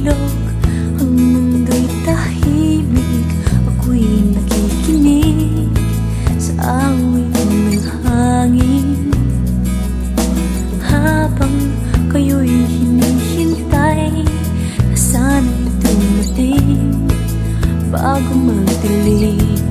ilog Ang mundo'y tahimik Ako'y nakikinig Sa awit ng hangin. Habang kayo'y hinihintay Na sana'y dumating Bago magdilim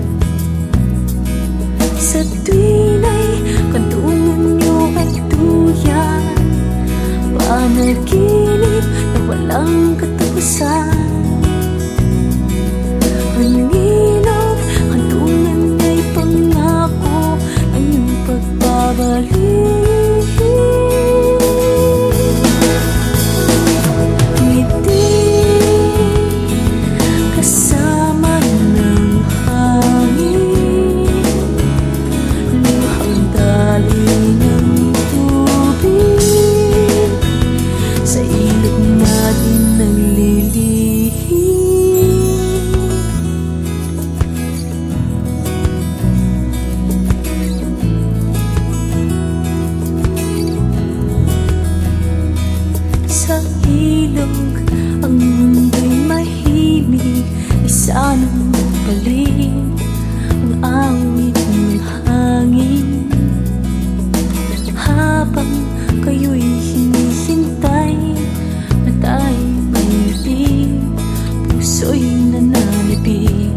Sa ilog ang mundo'y mahimig Isa nang mapaling ang awit ng hangin. Habang kayo'y hinihintay na tayo'y maibig Puso'y nananibig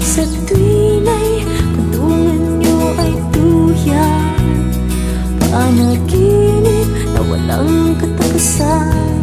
Sa tuwina'y kandungan niyo ay tuyan Panaginip Nang xa.